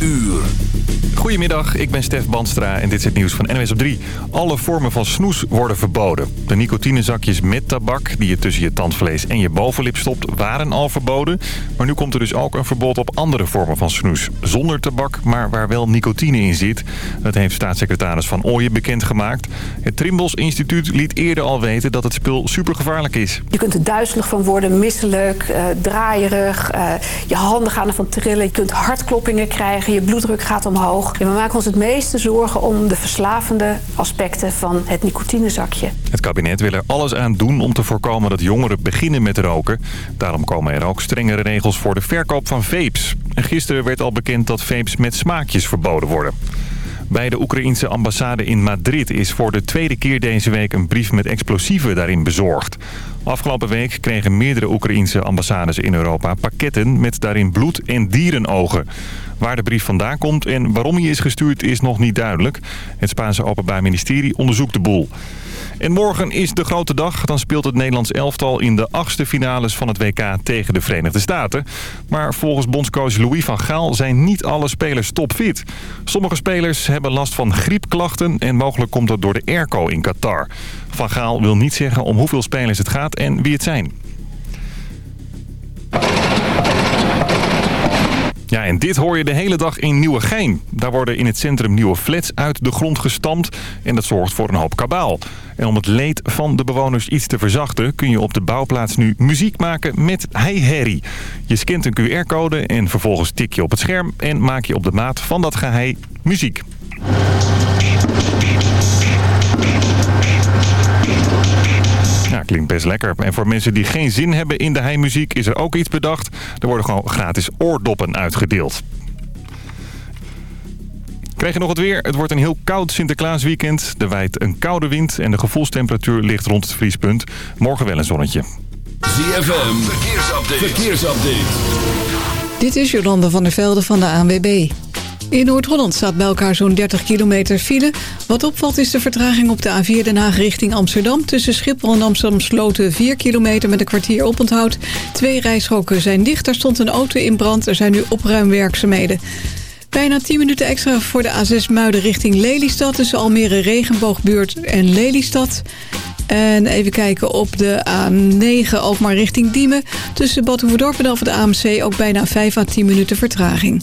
uur. Goedemiddag, ik ben Stef Banstra en dit is het nieuws van NWS op 3. Alle vormen van snoes worden verboden. De nicotinezakjes met tabak die je tussen je tandvlees en je bovenlip stopt waren al verboden. Maar nu komt er dus ook een verbod op andere vormen van snoes. Zonder tabak, maar waar wel nicotine in zit. Dat heeft staatssecretaris Van Ooyen bekendgemaakt. Het Trimbos Instituut liet eerder al weten dat het spul supergevaarlijk is. Je kunt er duizelig van worden, misselijk, uh, draaierig. Uh, je handen gaan ervan trillen. Je kunt hartkloppingen krijgen. Je bloeddruk gaat omhoog. We maken ons het meeste zorgen om de verslavende aspecten van het nicotinezakje. Het kabinet wil er alles aan doen om te voorkomen dat jongeren beginnen met roken. Daarom komen er ook strengere regels voor de verkoop van vapes. En gisteren werd al bekend dat vapes met smaakjes verboden worden. Bij de Oekraïense ambassade in Madrid is voor de tweede keer deze week een brief met explosieven daarin bezorgd. Afgelopen week kregen meerdere Oekraïense ambassades in Europa pakketten met daarin bloed en dierenogen. Waar de brief vandaan komt en waarom hij is gestuurd is nog niet duidelijk. Het Spaanse Openbaar Ministerie onderzoekt de boel. En morgen is de grote dag. Dan speelt het Nederlands elftal in de achtste finales van het WK tegen de Verenigde Staten. Maar volgens bondscoach Louis van Gaal zijn niet alle spelers topfit. Sommige spelers hebben last van griepklachten en mogelijk komt dat door de airco in Qatar. Van Gaal wil niet zeggen om hoeveel spelers het gaat en wie het zijn. Ja, en dit hoor je de hele dag in Nieuwegein. Daar worden in het centrum nieuwe flats uit de grond gestampt en dat zorgt voor een hoop kabaal. En om het leed van de bewoners iets te verzachten... kun je op de bouwplaats nu muziek maken met hei-herrie. Je scant een QR-code en vervolgens tik je op het scherm... en maak je op de maat van dat gehei muziek. Klinkt best lekker. En voor mensen die geen zin hebben in de heimuziek is er ook iets bedacht. Er worden gewoon gratis oordoppen uitgedeeld. Krijg je nog het weer? Het wordt een heel koud Sinterklaasweekend. Er waait een koude wind en de gevoelstemperatuur ligt rond het vriespunt. Morgen wel een zonnetje. ZFM, verkeersupdate. verkeersupdate. Dit is Jolanda van der Velde van de ANWB. In Noord-Holland staat bij elkaar zo'n 30 kilometer file. Wat opvalt is de vertraging op de A4 Den Haag richting Amsterdam. Tussen Schiphol en Amsterdam sloten 4 kilometer met een kwartier oponthoud. Twee rijstroken zijn dicht. Er stond een auto in brand. Er zijn nu opruimwerkzaamheden. Bijna 10 minuten extra voor de A6 Muiden richting Lelystad... tussen Almere Regenboogbuurt en Lelystad. En even kijken op de A9 Alkmaar richting Diemen. Tussen Bad Hoeverdorp en de AMC ook bijna 5 à 10 minuten vertraging.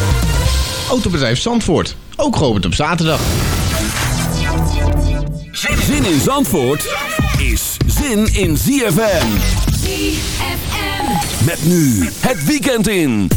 Autobedrijf Zandvoort, ook geopend op zaterdag. Zin in Zandvoort is zin in ZFM. ZFM. Met nu het weekend in.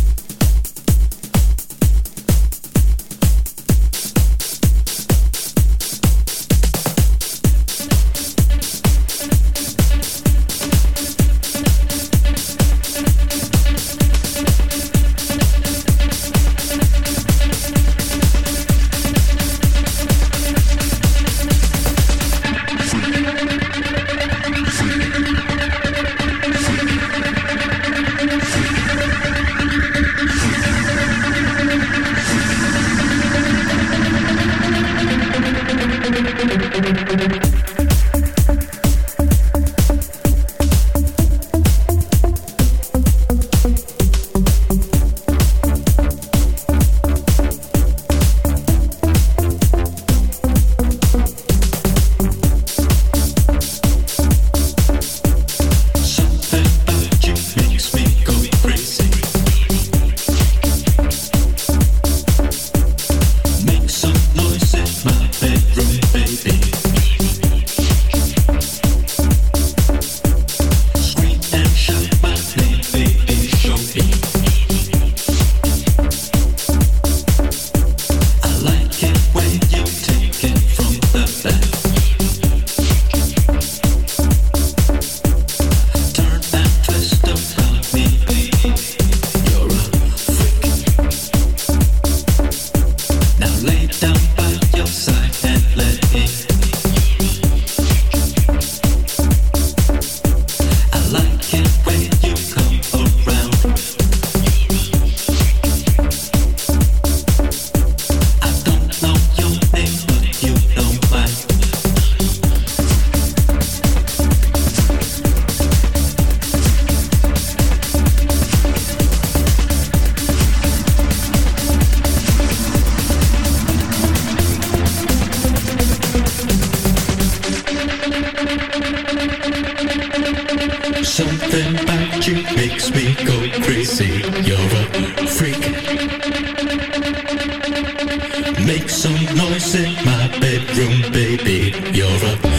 Something about you makes me go crazy. You're a freak. Make some noise in my bedroom, baby. You're a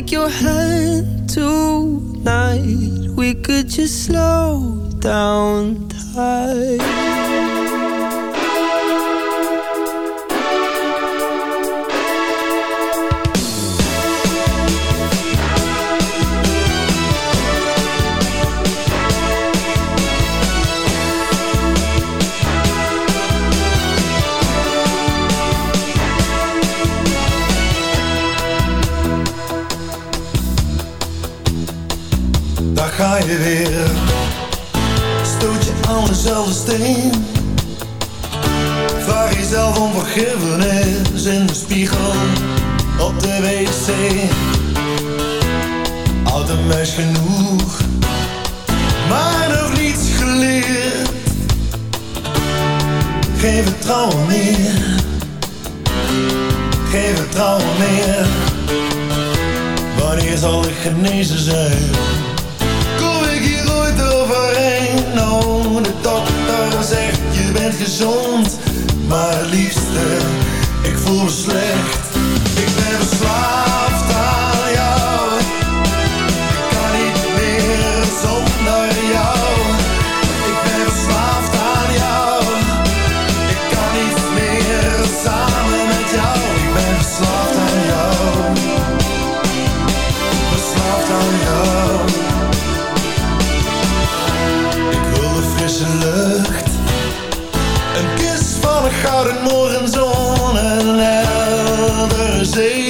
take your hand tonight. We could just slow down time. je weer Stoot je aan dezelfde steen. Vraag jezelf om vergiffenis In de spiegel op de wc. Oud een genoeg Maar nog niets geleerd. Geen vertrouwen meer Geen vertrouwen meer. Wanneer zal ik genezen zijn? unknown. De dokter zegt je bent gezond, maar liefste, ik voel me slecht. Ik ben zwak say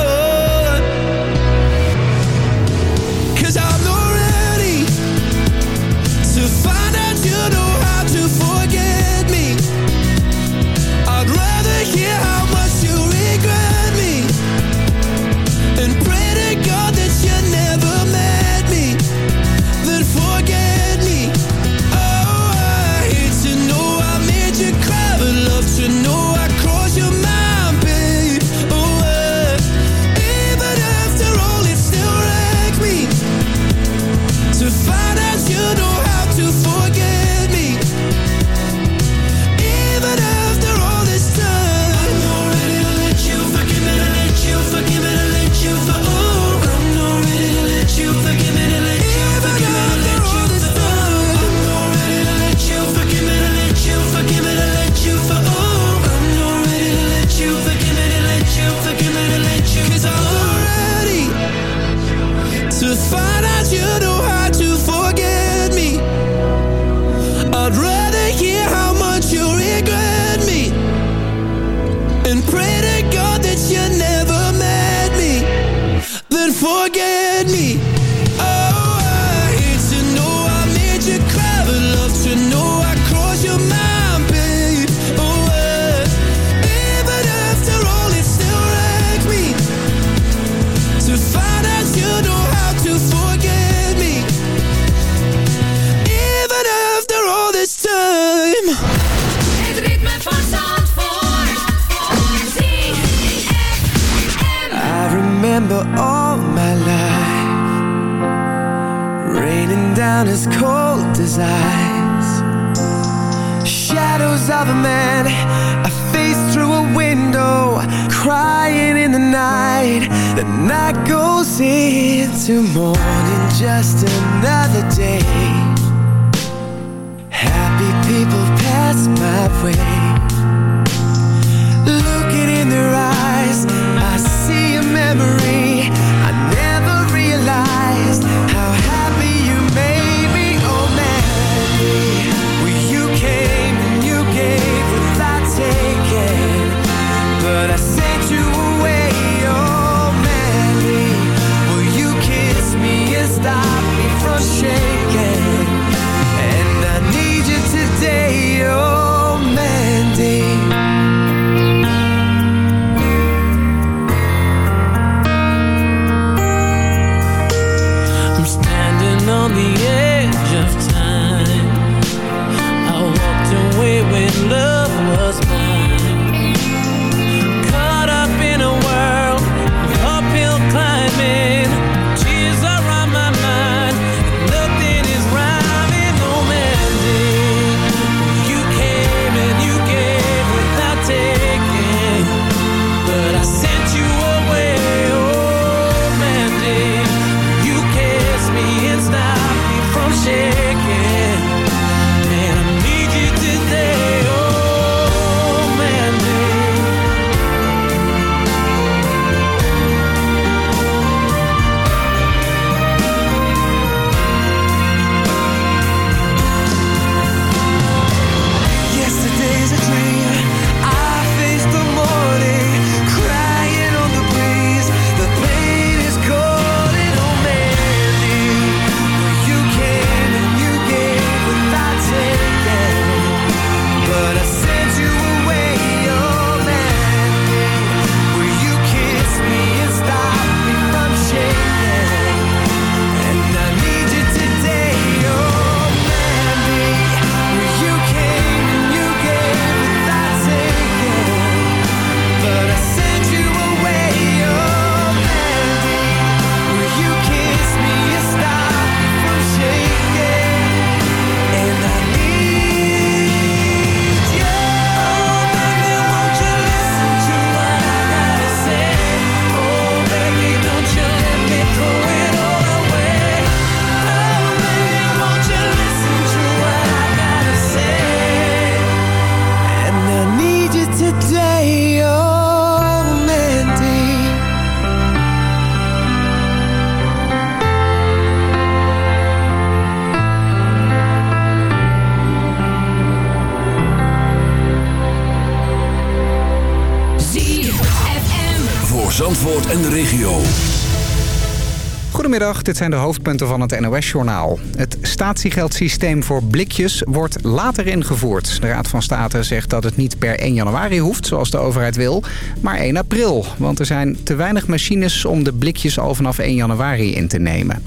Dit zijn de hoofdpunten van het NOS-journaal. Het statiegeldsysteem voor blikjes wordt later ingevoerd. De Raad van State zegt dat het niet per 1 januari hoeft, zoals de overheid wil, maar 1 april. Want er zijn te weinig machines om de blikjes al vanaf 1 januari in te nemen.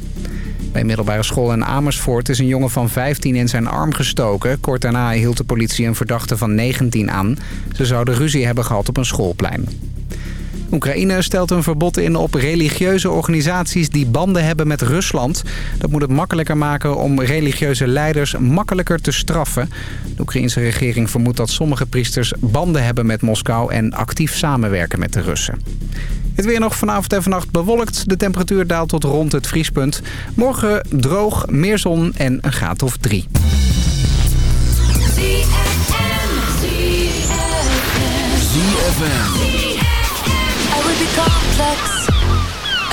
Bij middelbare school in Amersfoort is een jongen van 15 in zijn arm gestoken. Kort daarna hield de politie een verdachte van 19 aan. Ze zouden ruzie hebben gehad op een schoolplein. Oekraïne stelt een verbod in op religieuze organisaties die banden hebben met Rusland. Dat moet het makkelijker maken om religieuze leiders makkelijker te straffen. De Oekraïnse regering vermoedt dat sommige priesters banden hebben met Moskou en actief samenwerken met de Russen. Het weer nog vanavond en vannacht bewolkt. De temperatuur daalt tot rond het vriespunt. Morgen droog, meer zon en een graad of drie. ZFM.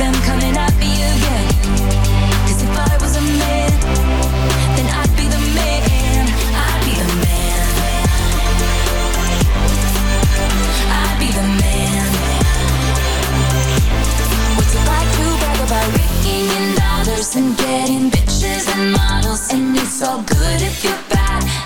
them coming again. Cause if I was a man, then I'd be the man. I'd be the man. I'd be the man. What's it like to brag about and getting bitches and models? And it's all good if you're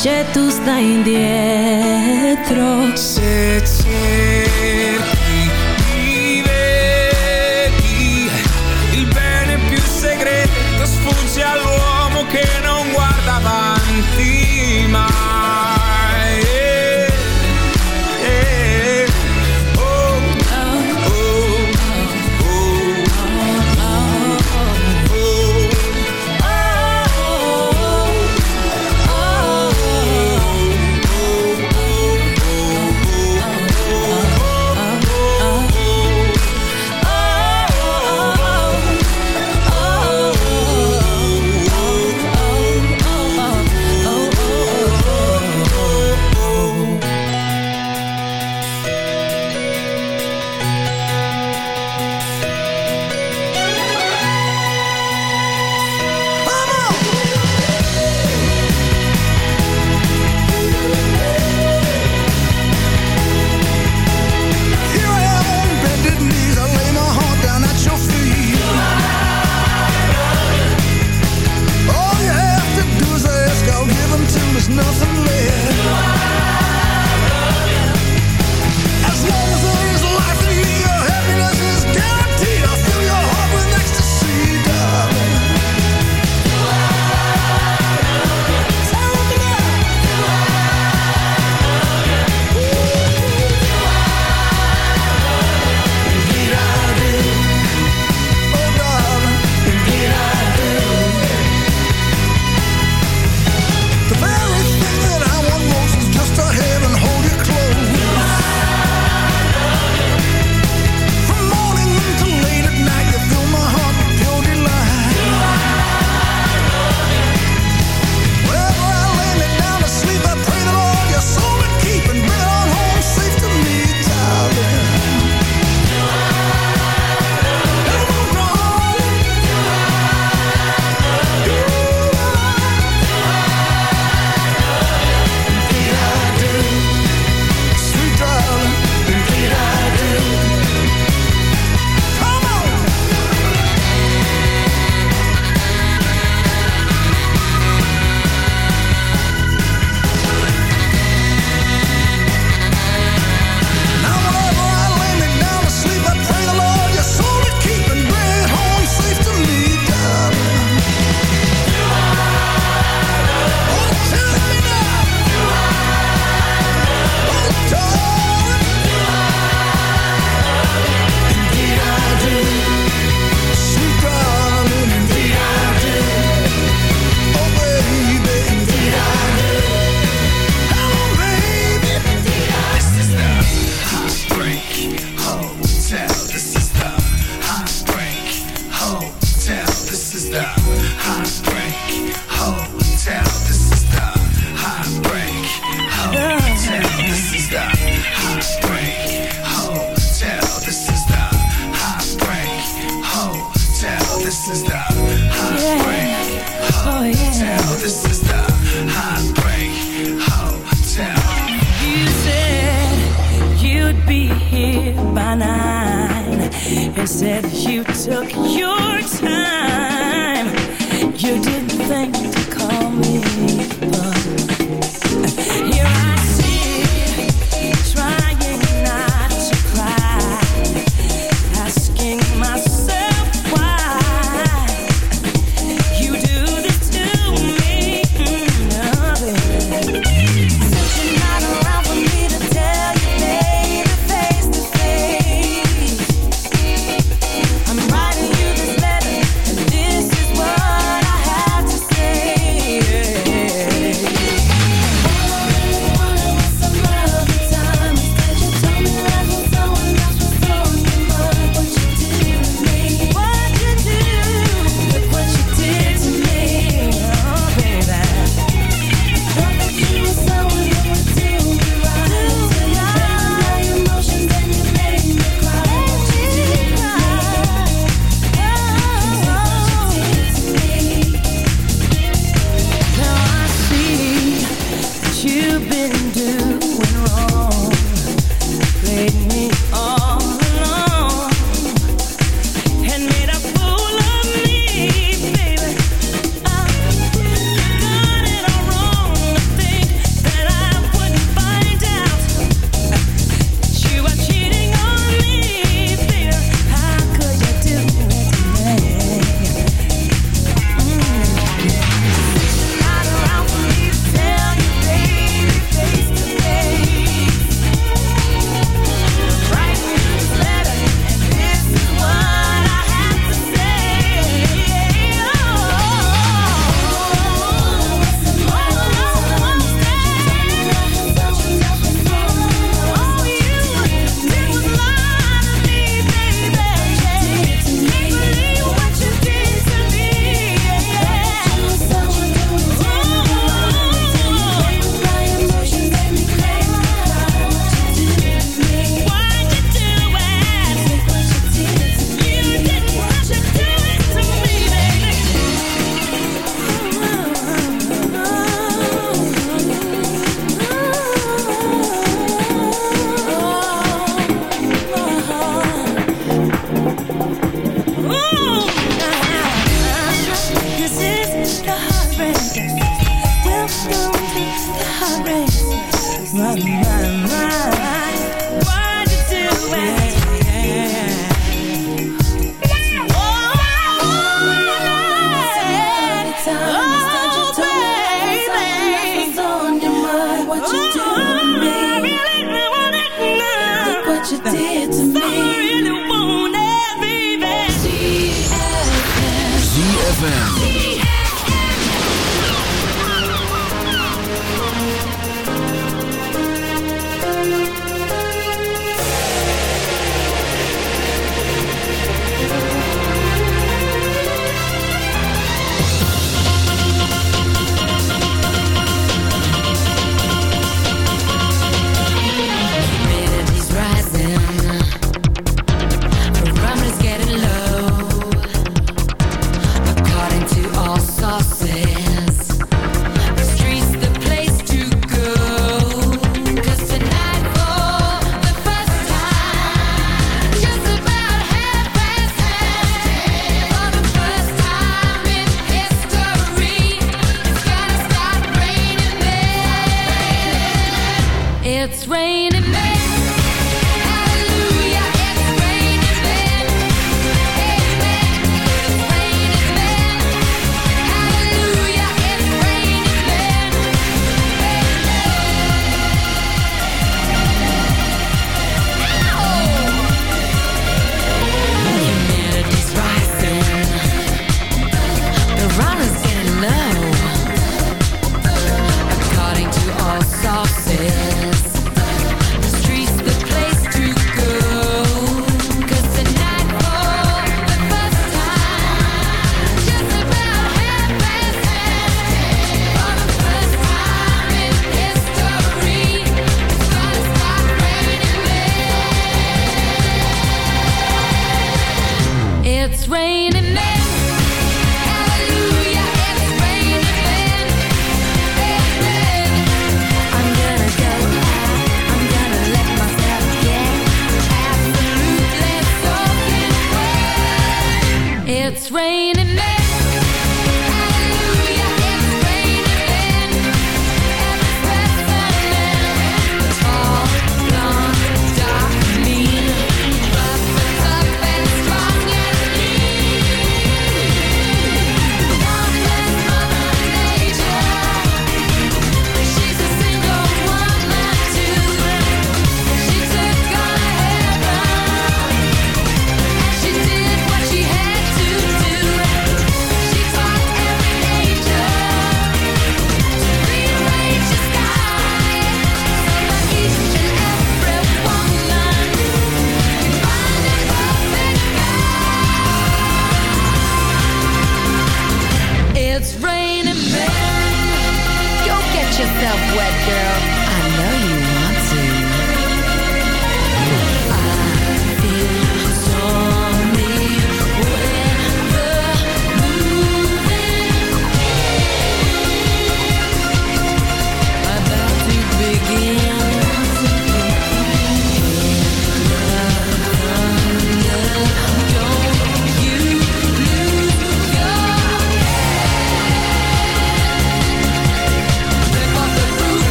invece tu stai indietro. Se cerchi, rivedi Il bene più segreto sfugge all'uomo.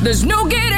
There's no getting